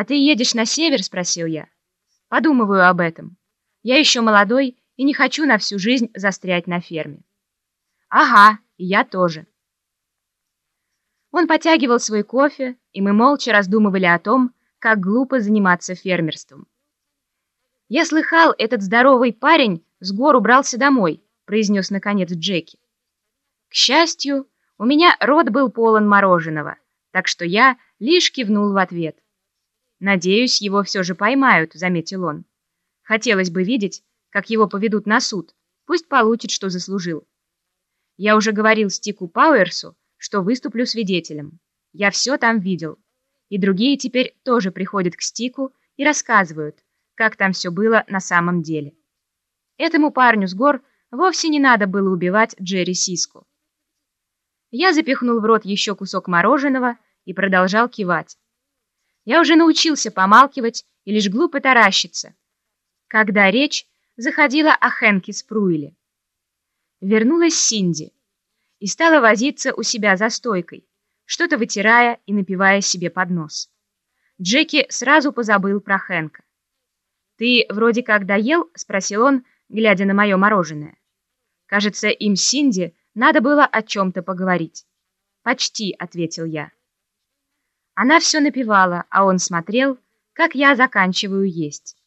«А ты едешь на север?» — спросил я. «Подумываю об этом. Я еще молодой и не хочу на всю жизнь застрять на ферме». «Ага, и я тоже». Он потягивал свой кофе, и мы молча раздумывали о том, как глупо заниматься фермерством. «Я слыхал, этот здоровый парень с гор убрался домой», — произнес наконец Джеки. К счастью, у меня рот был полон мороженого, так что я лишь кивнул в ответ. «Надеюсь, его все же поймают», — заметил он. «Хотелось бы видеть, как его поведут на суд. Пусть получит, что заслужил». Я уже говорил Стику Пауэрсу, что выступлю свидетелем. Я все там видел. И другие теперь тоже приходят к Стику и рассказывают, как там все было на самом деле. Этому парню с гор вовсе не надо было убивать Джерри Сиску. Я запихнул в рот еще кусок мороженого и продолжал кивать. Я уже научился помалкивать и лишь глупо таращиться, когда речь заходила о Хэнке Спруиле. Вернулась Синди и стала возиться у себя за стойкой, что-то вытирая и напивая себе под нос. Джеки сразу позабыл про Хэнка. «Ты вроде как доел?» — спросил он, глядя на мое мороженое. Кажется, им Синди надо было о чем-то поговорить. «Почти», — ответил я. Она все напевала, а он смотрел, как я заканчиваю есть.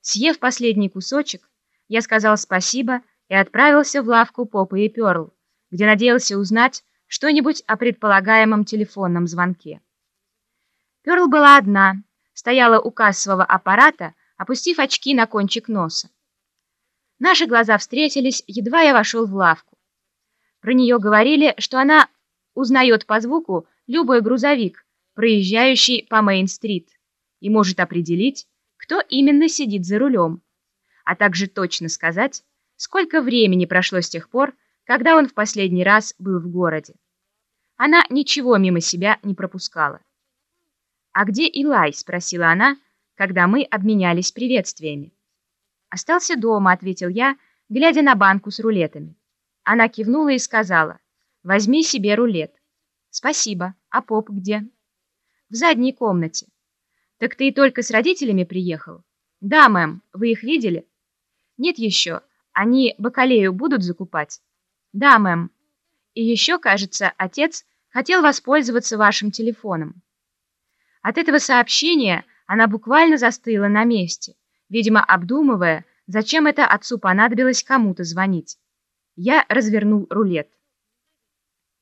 Съев последний кусочек, я сказал спасибо и отправился в лавку Попы и Перл, где надеялся узнать что-нибудь о предполагаемом телефонном звонке. Перл была одна, стояла у кассового аппарата, опустив очки на кончик носа. Наши глаза встретились, едва я вошел в лавку. Про нее говорили, что она узнает по звуку любой грузовик, проезжающий по Мейн-стрит, и может определить, кто именно сидит за рулем, а также точно сказать, сколько времени прошло с тех пор, когда он в последний раз был в городе. Она ничего мимо себя не пропускала. «А где Илай?» — спросила она, когда мы обменялись приветствиями. «Остался дома», — ответил я, глядя на банку с рулетами. Она кивнула и сказала, «Возьми себе рулет». «Спасибо. А поп где?» В задней комнате. Так ты и только с родителями приехал? Да, мэм. Вы их видели? Нет еще. Они бакалею будут закупать? Да, мэм. И еще, кажется, отец хотел воспользоваться вашим телефоном. От этого сообщения она буквально застыла на месте, видимо, обдумывая, зачем это отцу понадобилось кому-то звонить. Я развернул рулет.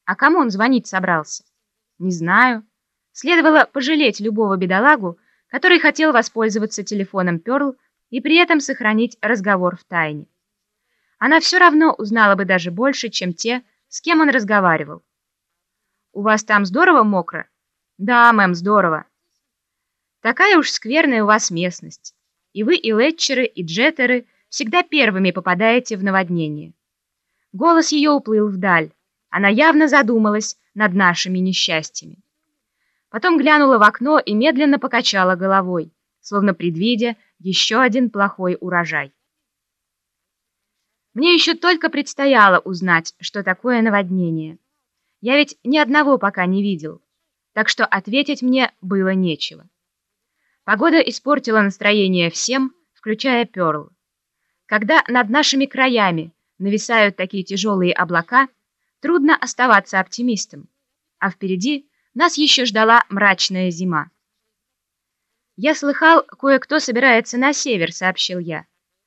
А кому он звонить собрался? Не знаю. Следовало пожалеть любого бедолагу, который хотел воспользоваться телефоном Перл и при этом сохранить разговор в тайне. Она все равно узнала бы даже больше, чем те, с кем он разговаривал. «У вас там здорово мокро?» «Да, мэм, здорово». «Такая уж скверная у вас местность. И вы, и летчеры, и джеттеры всегда первыми попадаете в наводнение». Голос ее уплыл вдаль. Она явно задумалась над нашими несчастьями. Потом глянула в окно и медленно покачала головой, словно предвидя еще один плохой урожай. Мне еще только предстояло узнать, что такое наводнение. Я ведь ни одного пока не видел, так что ответить мне было нечего. Погода испортила настроение всем, включая Перл. Когда над нашими краями нависают такие тяжелые облака, трудно оставаться оптимистом, а впереди нас еще ждала мрачная зима. «Я слыхал, кое-кто собирается на север», — сообщил я.